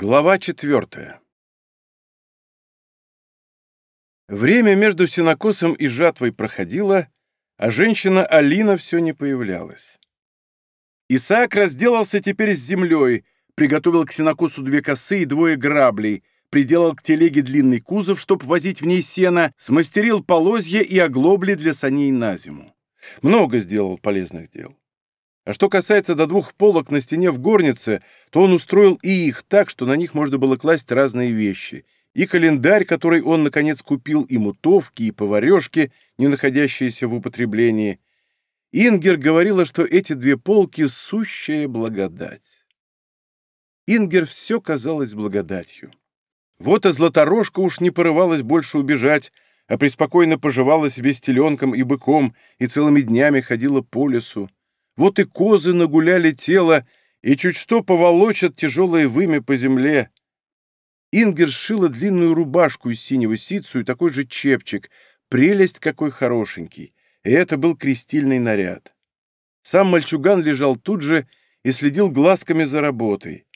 Глава четвертая. Время между сенокосом и жатвой проходило, а женщина Алина все не появлялась. Исаак разделался теперь с землей, приготовил к сенокосу две косы и двое граблей, приделал к телеге длинный кузов, чтоб возить в ней сено, смастерил полозья и оглобли для саней на зиму. Много сделал полезных дел. А что касается до двух полок на стене в горнице, то он устроил и их так, что на них можно было класть разные вещи. И календарь, который он, наконец, купил, и мутовки, и поварешки, не находящиеся в употреблении. Ингер говорила, что эти две полки — сущая благодать. Ингер все казалось благодатью. Вот и Златорожка уж не порывалась больше убежать, а преспокойно поживала себе с теленком и быком и целыми днями ходила по лесу. Вот и козы нагуляли тело, и чуть что поволочат тяжелое вымя по земле. Ингер сшила длинную рубашку из синего ситцу и такой же чепчик. Прелесть какой хорошенький. И это был крестильный наряд. Сам мальчуган лежал тут же и следил глазками за работой.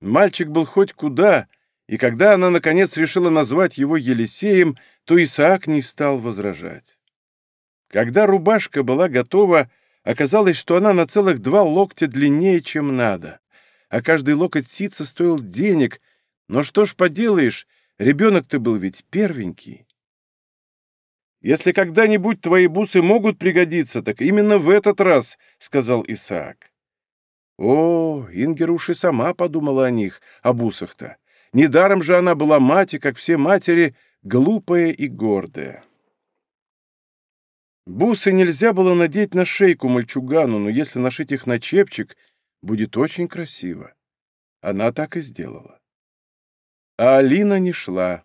Мальчик был хоть куда, и когда она, наконец, решила назвать его Елисеем, то Исаак не стал возражать. Когда рубашка была готова, Оказалось, что она на целых два локтя длиннее, чем надо. А каждый локоть ситца стоил денег. Но что ж поделаешь, ребенок-то был ведь первенький. «Если когда-нибудь твои бусы могут пригодиться, так именно в этот раз», — сказал Исаак. О, Ингер уж и сама подумала о них, о бусах-то. Недаром же она была мать, и, как все матери, глупая и гордая. Бусы нельзя было надеть на шейку мальчугану, но если нашить их на чепчик, будет очень красиво. Она так и сделала. А Алина не шла.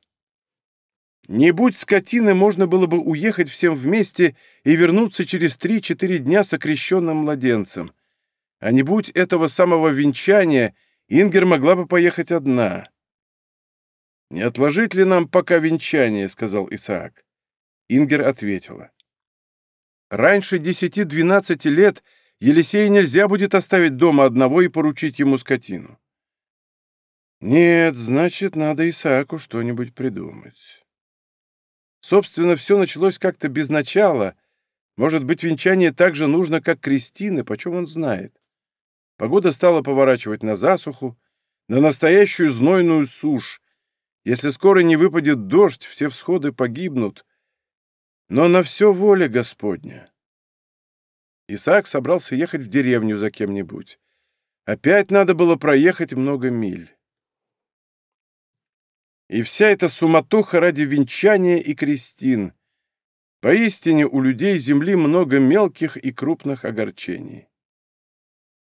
Не будь скотины, можно было бы уехать всем вместе и вернуться через три-четыре дня с окрещенным младенцем. А не будь этого самого венчания, Ингер могла бы поехать одна. «Не отложить ли нам пока венчание?» — сказал Исаак. Ингер ответила. Раньше десяти-двенадцати лет Елисея нельзя будет оставить дома одного и поручить ему скотину. Нет, значит, надо Исааку что-нибудь придумать. Собственно, все началось как-то без начала. Может быть, венчание так же нужно, как крестины, почем он знает. Погода стала поворачивать на засуху, на настоящую знойную сушь. Если скоро не выпадет дождь, все всходы погибнут, но на все воля Господня. Исаак собрался ехать в деревню за кем-нибудь. Опять надо было проехать много миль. И вся эта суматоха ради венчания и крестин. Поистине у людей земли много мелких и крупных огорчений.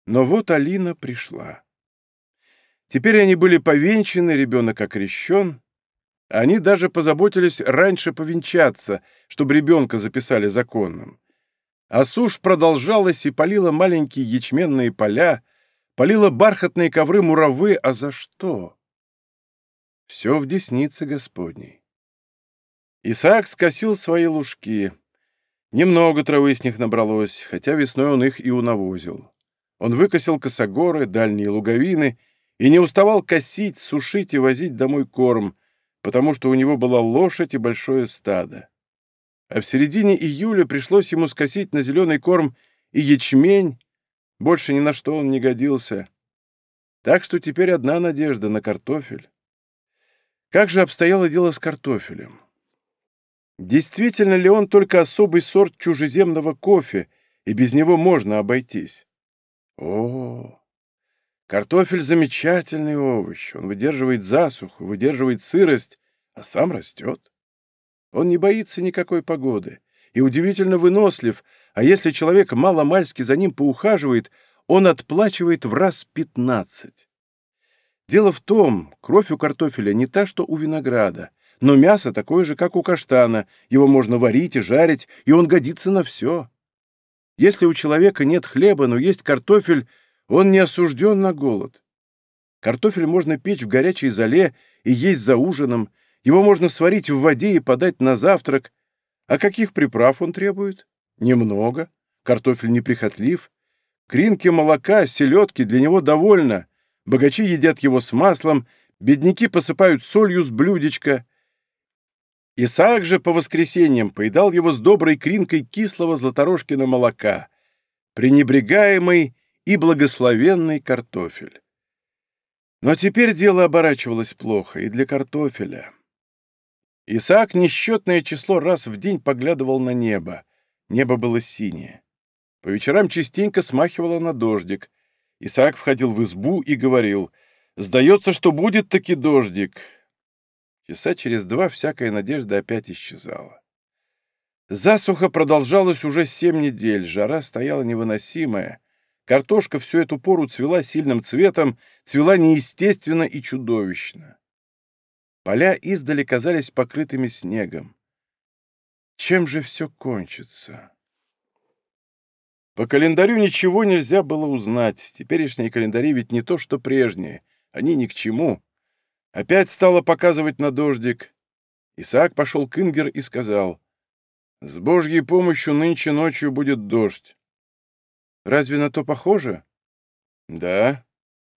Но вот Алина пришла. Теперь они были повенчаны, ребенок окрещен, они даже позаботились раньше повенчаться, чтобы ребенка записали законным. А сушь продолжалась и полила маленькие ячменные поля, полила бархатные ковры муравы, а за что? Все в деснице Господней. Исаак скосил свои лужки. Немного травы с них набралось, хотя весной он их и унавозил. Он выкосил косогоры, дальние луговины и не уставал косить, сушить и возить домой корм — потому что у него была лошадь и большое стадо. А в середине июля пришлось ему скосить на зеленый корм и ячмень, больше ни на что он не годился. Так что теперь одна надежда на картофель. Как же обстояло дело с картофелем? Действительно ли он только особый сорт чужеземного кофе, и без него можно обойтись? О, Картофель — замечательный овощ. Он выдерживает засуху, выдерживает сырость, а сам растет. Он не боится никакой погоды и удивительно вынослив, а если человек мало-мальски за ним поухаживает, он отплачивает в раз пятнадцать. Дело в том, кровь у картофеля не та, что у винограда, но мясо такое же, как у каштана, его можно варить и жарить, и он годится на все. Если у человека нет хлеба, но есть картофель — он не осужден на голод. Картофель можно печь в горячей золе и есть за ужином, его можно сварить в воде и подать на завтрак. А каких приправ он требует? Немного. Картофель неприхотлив. Кринки молока, селедки для него довольно. богачи едят его с маслом, бедняки посыпают солью с блюдечка. Исаак же по воскресеньям поедал его с доброй кринкой кислого златорожкина молока, пренебрегаемый и благословенный картофель. Но теперь дело оборачивалось плохо и для картофеля. Исаак несчетное число раз в день поглядывал на небо. Небо было синее. По вечерам частенько смахивало на дождик. Исаак входил в избу и говорил, «Сдается, что будет таки дождик». Часа через два всякая надежда опять исчезала. Засуха продолжалась уже семь недель, жара стояла невыносимая. Картошка всю эту пору цвела сильным цветом, цвела неестественно и чудовищно. Поля издали казались покрытыми снегом. Чем же все кончится? По календарю ничего нельзя было узнать. Теперешние календари ведь не то, что прежние. Они ни к чему. Опять стало показывать на дождик. Исаак пошел к Ингер и сказал, «С Божьей помощью нынче ночью будет дождь». «Разве на то похоже?» «Да.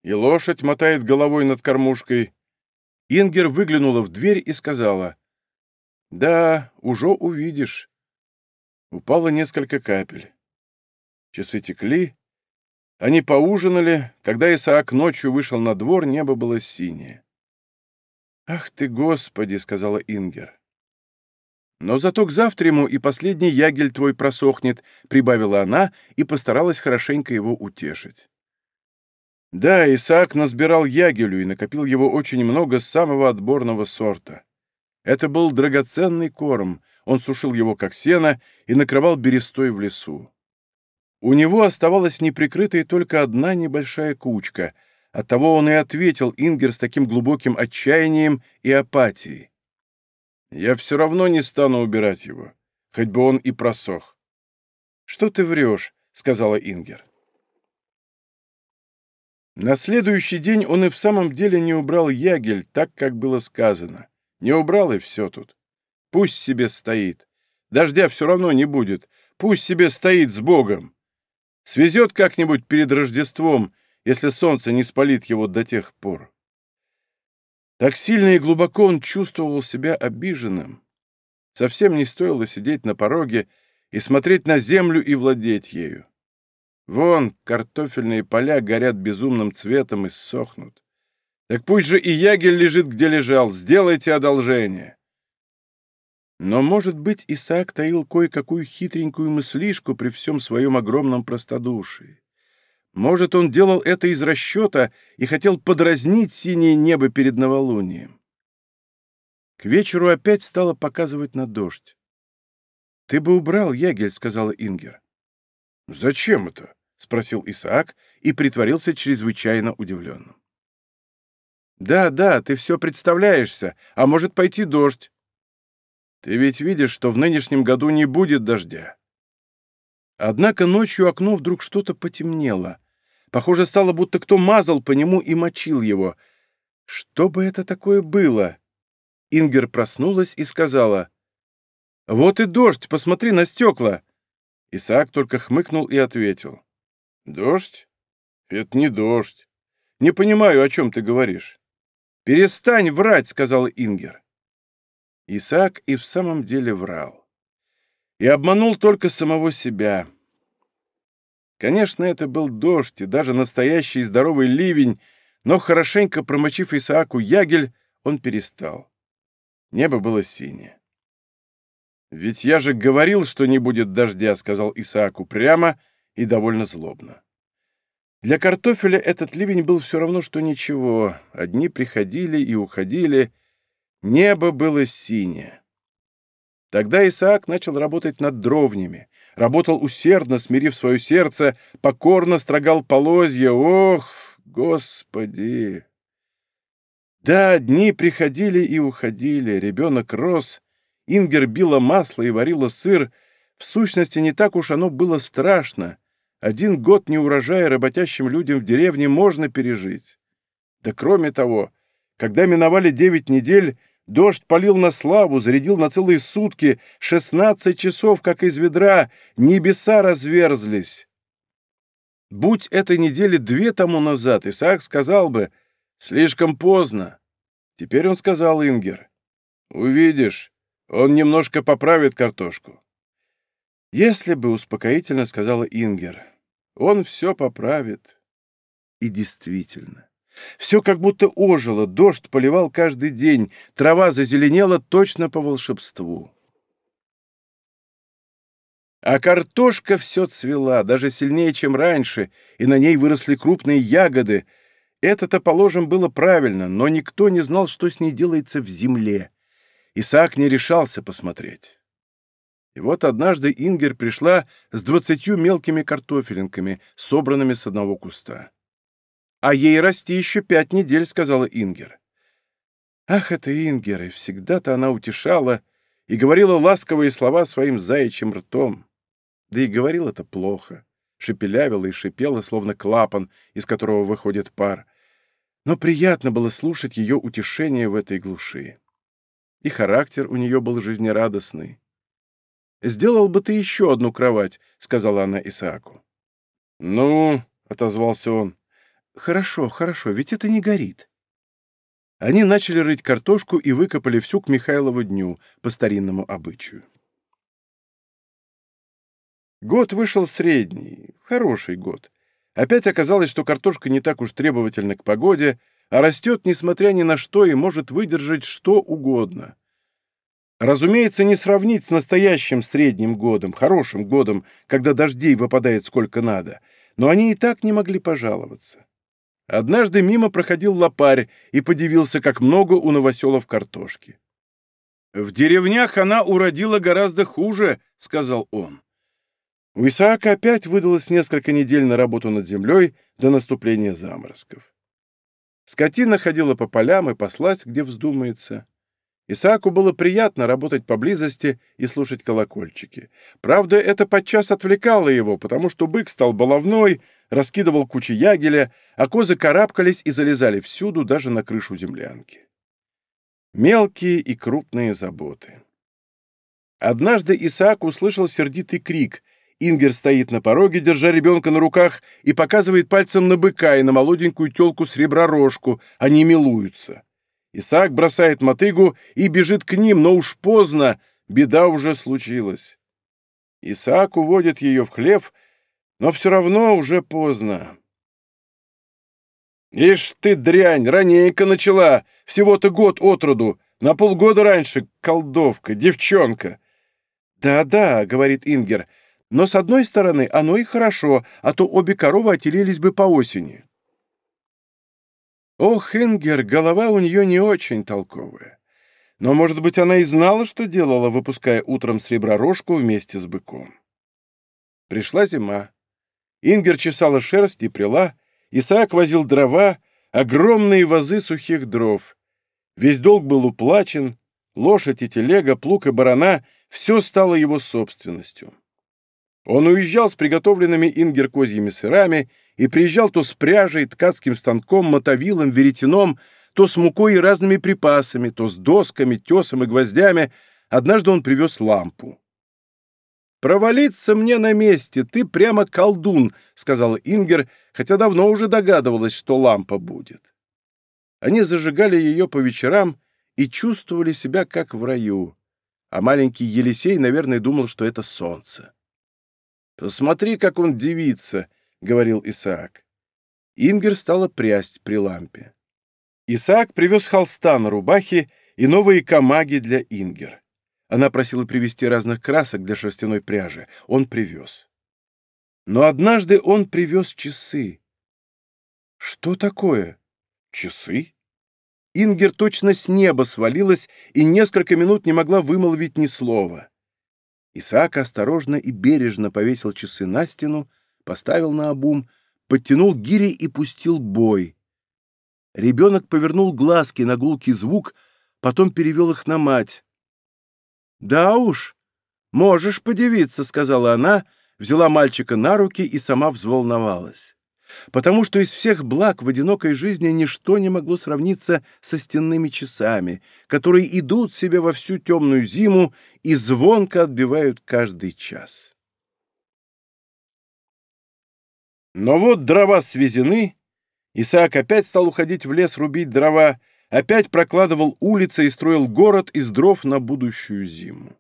И лошадь мотает головой над кормушкой». Ингер выглянула в дверь и сказала, «Да, уже увидишь». Упало несколько капель. Часы текли. Они поужинали. Когда Исаак ночью вышел на двор, небо было синее. «Ах ты, Господи!» — сказала Ингер. «Но зато к завтраму и последний ягель твой просохнет», — прибавила она и постаралась хорошенько его утешить. Да, Исаак насбирал ягелю и накопил его очень много самого отборного сорта. Это был драгоценный корм, он сушил его как сено и накрывал берестой в лесу. У него оставалась неприкрытой только одна небольшая кучка. Оттого он и ответил Ингер с таким глубоким отчаянием и апатией. «Я все равно не стану убирать его, хоть бы он и просох». «Что ты врешь?» — сказала Ингер. На следующий день он и в самом деле не убрал ягель, так, как было сказано. Не убрал, и все тут. Пусть себе стоит. Дождя все равно не будет. Пусть себе стоит с Богом. Свезет как-нибудь перед Рождеством, если солнце не спалит его до тех пор. Так сильно и глубоко он чувствовал себя обиженным. Совсем не стоило сидеть на пороге и смотреть на землю и владеть ею. Вон, картофельные поля горят безумным цветом и сохнут. Так пусть же и ягель лежит, где лежал, сделайте одолжение. Но, может быть, Исаак таил кое-какую хитренькую мыслишку при всем своем огромном простодушии. Может, он делал это из расчета и хотел подразнить синее небо перед новолунием. К вечеру опять стало показывать на дождь. «Ты бы убрал, Ягель», — сказала Ингер. «Зачем это?» — спросил Исаак и притворился чрезвычайно удивленным. «Да, да, ты все представляешься, а может пойти дождь. Ты ведь видишь, что в нынешнем году не будет дождя. Однако ночью окно вдруг что-то потемнело. Похоже, стало, будто кто мазал по нему и мочил его. Что бы это такое было? Ингер проснулась и сказала. «Вот и дождь, посмотри на стекла!» Исаак только хмыкнул и ответил. «Дождь? Это не дождь. Не понимаю, о чем ты говоришь». «Перестань врать», — сказала Ингер. Исаак и в самом деле врал. И обманул только самого себя. Конечно, это был дождь и даже настоящий здоровый ливень, но хорошенько промочив Исааку ягель, он перестал. Небо было синее. «Ведь я же говорил, что не будет дождя», — сказал Исааку прямо и довольно злобно. Для картофеля этот ливень был все равно, что ничего. Одни приходили и уходили, Небо было синее. Тогда Исаак начал работать над дровнями, работал усердно, смирив свое сердце, покорно строгал полозья. Ох, Господи! Да, дни приходили и уходили, ребенок рос, Ингер била масло и варила сыр. В сущности, не так уж оно было страшно. Один год неурожая работящим людям в деревне можно пережить. Да кроме того, когда миновали девять недель, Дождь полил на славу, зарядил на целые сутки, шестнадцать часов, как из ведра, небеса разверзлись. Будь этой недели две тому назад, Исаак сказал бы «слишком поздно». Теперь он сказал Ингер «Увидишь, он немножко поправит картошку». «Если бы», — успокоительно сказала Ингер, — «он все поправит». И действительно, все как будто ожило, дождь поливал каждый день, трава зазеленела точно по волшебству. А картошка все цвела, даже сильнее, чем раньше, и на ней выросли крупные ягоды. Это-то, положим, было правильно, но никто не знал, что с ней делается в земле. Исаак не решался посмотреть. И вот однажды Ингер пришла с двадцатью мелкими картофелинками, собранными с одного куста. «А ей расти еще пять недель», — сказала Ингер. Ах, это Ингер, и всегда-то она утешала и говорила ласковые слова своим заячьим ртом. Да и говорил это плохо, шепелявила и шипела, словно клапан, из которого выходит пар. Но приятно было слушать ее утешение в этой глуши. И характер у нее был жизнерадостный. «Сделал бы ты еще одну кровать», — сказала она Исааку. «Ну», — отозвался он, — «хорошо, хорошо, ведь это не горит». Они начали рыть картошку и выкопали всю к Михайлову дню по старинному обычаю. Год вышел средний, хороший год. Опять оказалось, что картошка не так уж требовательна к погоде, а растет, несмотря ни на что, и может выдержать что угодно. Разумеется, не сравнить с настоящим средним годом, хорошим годом, когда дождей выпадает сколько надо, но они и так не могли пожаловаться. Однажды мимо проходил лопарь и подивился, как много у новоселов картошки. «В деревнях она уродила гораздо хуже», — сказал он. У Исаака опять выдалось несколько недель на работу над землей до наступления заморозков. Скотина ходила по полям и паслась, где вздумается. Исааку было приятно работать поблизости и слушать колокольчики. Правда, это подчас отвлекало его, потому что бык стал баловной, раскидывал кучи ягеля, а козы карабкались и залезали всюду, даже на крышу землянки. Мелкие и крупные заботы. Однажды Исаак услышал сердитый крик, Ингер стоит на пороге, держа ребенка на руках, и показывает пальцем на быка и на молоденькую телку с ребророжку. Они милуются. Исаак бросает мотыгу и бежит к ним, но уж поздно, беда уже случилась. Исаак уводит ее в хлев, но все равно уже поздно. «Ишь ты, дрянь, раненько начала, всего-то год от роду, на полгода раньше, колдовка, девчонка». «Да-да», — говорит Ингер, — но, с одной стороны, оно и хорошо, а то обе коровы отелились бы по осени. Ох, Ингер, голова у нее не очень толковая. Но, может быть, она и знала, что делала, выпуская утром сребророжку вместе с быком. Пришла зима. Ингер чесала шерсть и прила, Исаак возил дрова, огромные вазы сухих дров. Весь долг был уплачен, лошадь и телега, плуг и барана — все стало его собственностью. Он уезжал с приготовленными ингер козьими сырами и приезжал то с пряжей, ткацким станком, мотовилом, веретеном, то с мукой и разными припасами, то с досками, тесом и гвоздями. Однажды он привез лампу. «Провалиться мне на месте, ты прямо колдун», — сказала Ингер, хотя давно уже догадывалась, что лампа будет. Они зажигали ее по вечерам и чувствовали себя как в раю, а маленький Елисей, наверное, думал, что это солнце. «Посмотри, как он девится», — говорил Исаак. Ингер стала прясть при лампе. Исаак привез холста на рубахе и новые камаги для Ингер. Она просила привезти разных красок для шерстяной пряжи. Он привез. Но однажды он привез часы. Что такое? Часы? Ингер точно с неба свалилась и несколько минут не могла вымолвить ни слова. Исаак осторожно и бережно повесил часы на стену, поставил на обум, подтянул гири и пустил бой. Ребенок повернул глазки на гулкий звук, потом перевел их на мать. «Да уж, можешь подивиться», — сказала она, взяла мальчика на руки и сама взволновалась потому что из всех благ в одинокой жизни ничто не могло сравниться со стенными часами, которые идут себе во всю темную зиму и звонко отбивают каждый час. Но вот дрова свезены, Исаак опять стал уходить в лес рубить дрова, опять прокладывал улицы и строил город из дров на будущую зиму.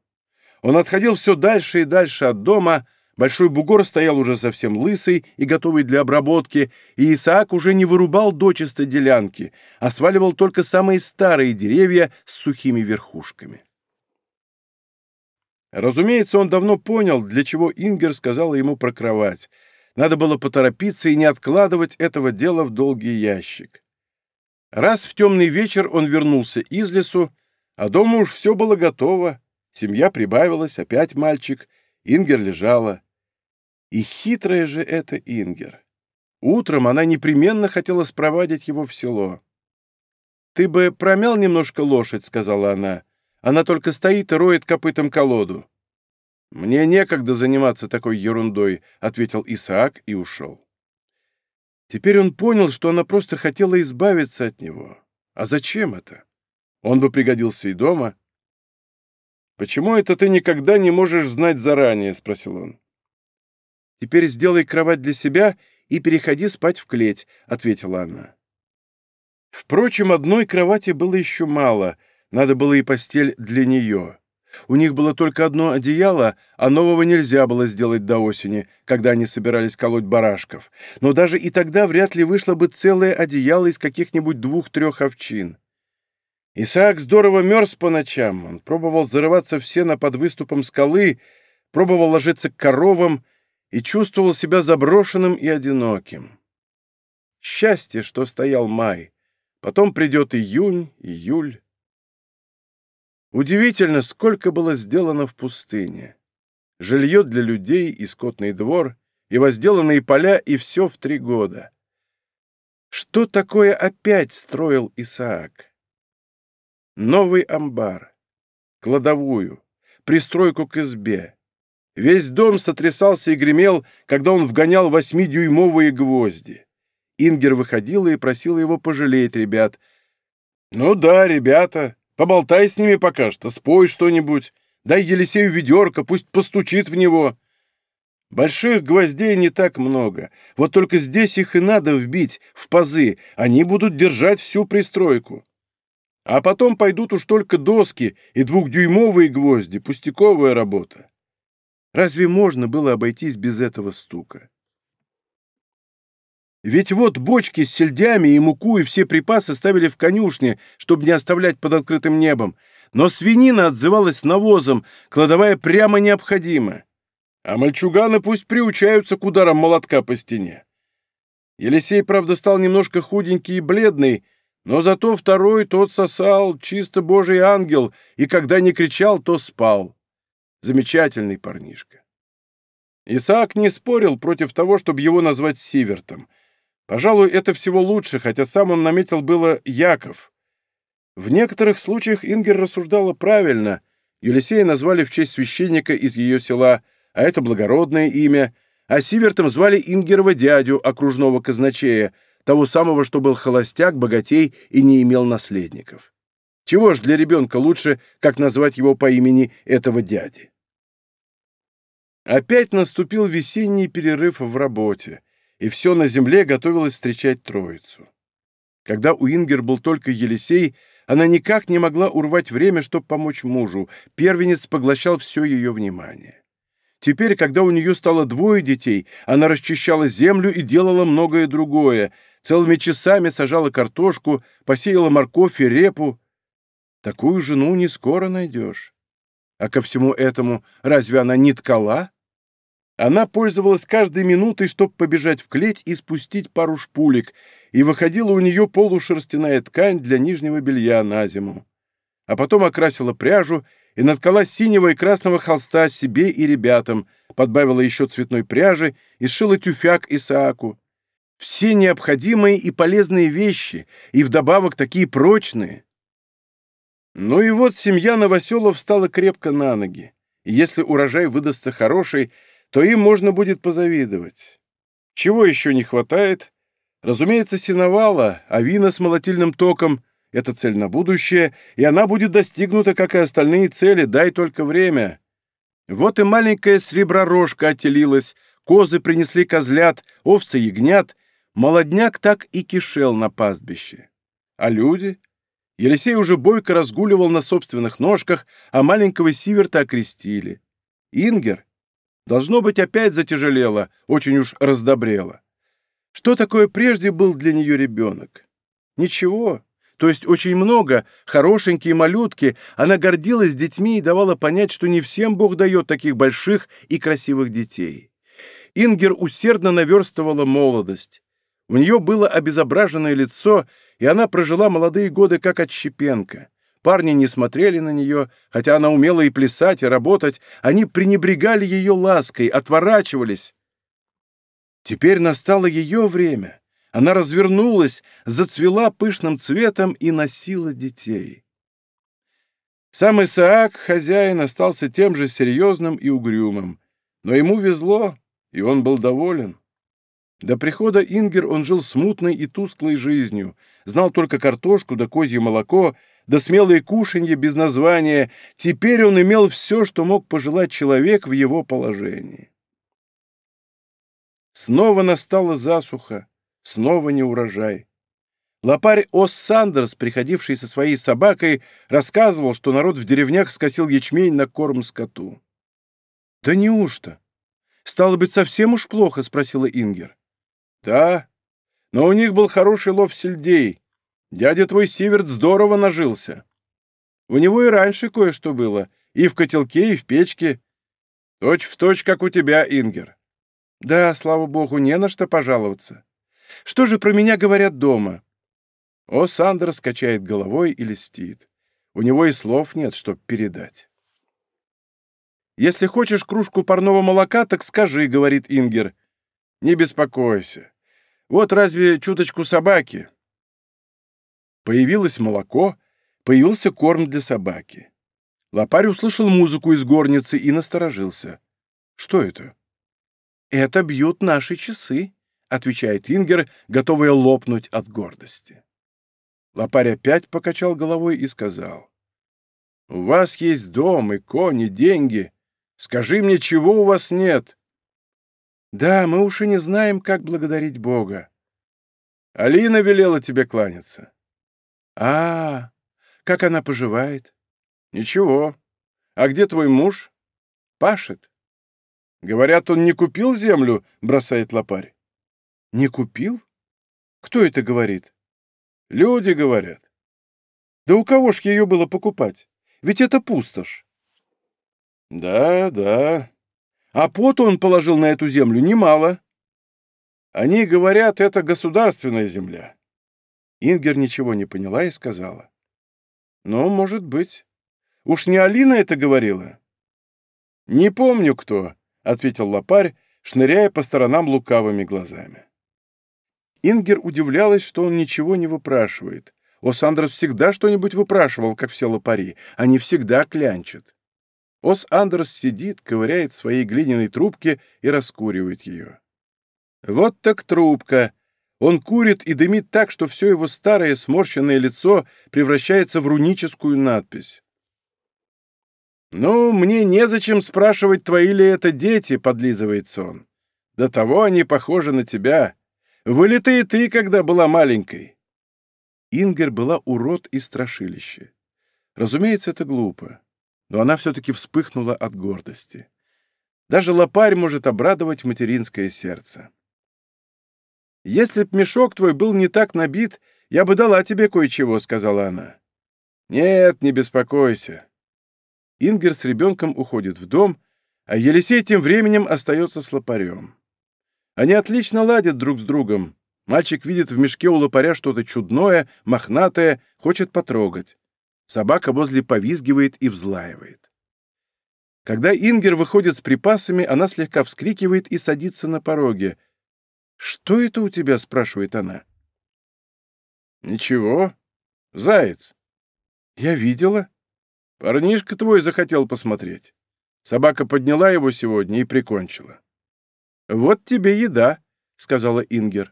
Он отходил все дальше и дальше от дома, большой бугор стоял уже совсем лысый и готовый для обработки, и Исаак уже не вырубал дочисто делянки, а сваливал только самые старые деревья с сухими верхушками. Разумеется, он давно понял, для чего Ингер сказала ему про кровать. Надо было поторопиться и не откладывать этого дела в долгий ящик. Раз в темный вечер он вернулся из лесу, а дома уж все было готово. Семья прибавилась, опять мальчик. Ингер лежала. И хитрая же это Ингер. Утром она непременно хотела спровадить его в село. «Ты бы промял немножко лошадь», — сказала она. Она только стоит и роет копытом колоду». «Мне некогда заниматься такой ерундой», — ответил Исаак и ушел. Теперь он понял, что она просто хотела избавиться от него. А зачем это? Он бы пригодился и дома. «Почему это ты никогда не можешь знать заранее?» — спросил он. «Теперь сделай кровать для себя и переходи спать в клеть», — ответила она. Впрочем, одной кровати было еще мало — надо было и постель для нее. У них было только одно одеяло, а нового нельзя было сделать до осени, когда они собирались колоть барашков. Но даже и тогда вряд ли вышло бы целое одеяло из каких-нибудь двух-трех овчин. Исаак здорово мерз по ночам. Он пробовал зарываться в сено под выступом скалы, пробовал ложиться к коровам и чувствовал себя заброшенным и одиноким. Счастье, что стоял май. Потом придет июнь, июль. Удивительно, сколько было сделано в пустыне. Жилье для людей и скотный двор, и возделанные поля, и все в три года. Что такое опять строил Исаак? Новый амбар, кладовую, пристройку к избе. Весь дом сотрясался и гремел, когда он вгонял восьмидюймовые гвозди. Ингер выходила и просила его пожалеть ребят. «Ну да, ребята, Поболтай с ними пока что, спой что-нибудь. Дай Елисею ведерко, пусть постучит в него. Больших гвоздей не так много. Вот только здесь их и надо вбить, в пазы. Они будут держать всю пристройку. А потом пойдут уж только доски и двухдюймовые гвозди, пустяковая работа. Разве можно было обойтись без этого стука? Ведь вот бочки с сельдями и муку и все припасы ставили в конюшне, чтобы не оставлять под открытым небом. Но свинина отзывалась навозом, кладовая прямо необходима. А мальчуганы пусть приучаются к ударам молотка по стене. Елисей, правда, стал немножко худенький и бледный, но зато второй тот сосал, чисто божий ангел, и когда не кричал, то спал. Замечательный парнишка. Исаак не спорил против того, чтобы его назвать Сивертом — Пожалуй, это всего лучше, хотя сам он наметил было Яков. В некоторых случаях Ингер рассуждала правильно. Елисея назвали в честь священника из ее села, а это благородное имя, а Сивертом звали Ингерова дядю, окружного казначея, того самого, что был холостяк, богатей и не имел наследников. Чего ж для ребенка лучше, как назвать его по имени этого дяди? Опять наступил весенний перерыв в работе и все на земле готовилось встречать Троицу. Когда у Ингер был только Елисей, она никак не могла урвать время, чтобы помочь мужу. Первенец поглощал все ее внимание. Теперь, когда у нее стало двое детей, она расчищала землю и делала многое другое. Целыми часами сажала картошку, посеяла морковь и репу. Такую жену не скоро найдешь. А ко всему этому разве она не ткала? Она пользовалась каждой минутой, чтобы побежать в клеть и спустить пару шпулек, и выходила у нее полушерстяная ткань для нижнего белья на зиму. А потом окрасила пряжу и наткала синего и красного холста себе и ребятам, подбавила еще цветной пряжи и сшила тюфяк Исааку. Все необходимые и полезные вещи, и вдобавок такие прочные. Ну и вот семья Новоселов стала крепко на ноги. И если урожай выдастся хороший, то им можно будет позавидовать. Чего еще не хватает? Разумеется, сеновала, а вина с молотильным током — это цель на будущее, и она будет достигнута, как и остальные цели, дай только время. Вот и маленькая сребророжка отелилась, козы принесли козлят, овцы ягнят, молодняк так и кишел на пастбище. А люди? Елисей уже бойко разгуливал на собственных ножках, а маленького Сиверта окрестили. Ингер, должно быть, опять затяжелела, очень уж раздобрела. Что такое прежде был для нее ребенок? Ничего, то есть очень много, хорошенькие малютки, она гордилась детьми и давала понять, что не всем Бог дает таких больших и красивых детей. Ингер усердно наверстывала молодость. У нее было обезображенное лицо, и она прожила молодые годы как отщепенка. Парни не смотрели на нее, хотя она умела и плясать, и работать. Они пренебрегали ее лаской, отворачивались. Теперь настало ее время. Она развернулась, зацвела пышным цветом и носила детей. Сам Исаак, хозяин, остался тем же серьезным и угрюмым. Но ему везло, и он был доволен. До прихода Ингер он жил смутной и тусклой жизнью, знал только картошку да козье молоко, да смелые кушанье без названия. Теперь он имел все, что мог пожелать человек в его положении. Снова настала засуха, снова неурожай. Лопарь Ос Сандерс, приходивший со своей собакой, рассказывал, что народ в деревнях скосил ячмень на корм скоту. «Да неужто? Стало быть, совсем уж плохо?» — спросила Ингер. Да, но у них был хороший лов сельдей. Дядя твой Сиверт здорово нажился. У него и раньше кое-что было, и в котелке, и в печке. Точь в точь, как у тебя, Ингер. Да, слава богу, не на что пожаловаться. Что же про меня говорят дома? О, Сандер скачает головой и листит. У него и слов нет, чтоб передать. «Если хочешь кружку парного молока, так скажи», — говорит Ингер. «Не беспокойся. Вот разве чуточку собаки? Появилось молоко, появился корм для собаки. Лопарь услышал музыку из горницы и насторожился. Что это? Это бьют наши часы, отвечает Ингер, готовая лопнуть от гордости. Лопарь опять покачал головой и сказал. «У вас есть дом и кони, деньги. Скажи мне, чего у вас нет? Да, мы уж и не знаем, как благодарить Бога. Алина велела тебе кланяться. А, -а, -а как она поживает? Ничего. А где твой муж? Пашет. Говорят, он не купил землю, бросает лопарь. Не купил? Кто это говорит? Люди говорят. Да у кого ж ее было покупать? Ведь это пустошь. Да, да, а поту он положил на эту землю немало. Они говорят, это государственная земля. Ингер ничего не поняла и сказала. Ну, может быть. Уж не Алина это говорила? Не помню, кто, — ответил лопарь, шныряя по сторонам лукавыми глазами. Ингер удивлялась, что он ничего не выпрашивает. О Сандрос всегда что-нибудь выпрашивал, как все лопари. Они всегда клянчат. Ос Андерс сидит, ковыряет в своей глиняной трубке и раскуривает ее. Вот так трубка. Он курит и дымит так, что все его старое сморщенное лицо превращается в руническую надпись. «Ну, мне незачем спрашивать, твои ли это дети», — подлизывается он. «До того они похожи на тебя. Вылитые ты, когда была маленькой». Ингер была урод и страшилище. Разумеется, это глупо но она все-таки вспыхнула от гордости. Даже лопарь может обрадовать материнское сердце. «Если б мешок твой был не так набит, я бы дала тебе кое-чего», — сказала она. «Нет, не беспокойся». Ингер с ребенком уходит в дом, а Елисей тем временем остается с лопарем. Они отлично ладят друг с другом. Мальчик видит в мешке у лопаря что-то чудное, мохнатое, хочет потрогать. Собака возле повизгивает и взлаивает. Когда Ингер выходит с припасами, она слегка вскрикивает и садится на пороге. «Что это у тебя?» — спрашивает она. «Ничего. Заяц». «Я видела. Парнишка твой захотел посмотреть. Собака подняла его сегодня и прикончила». «Вот тебе еда», — сказала Ингер.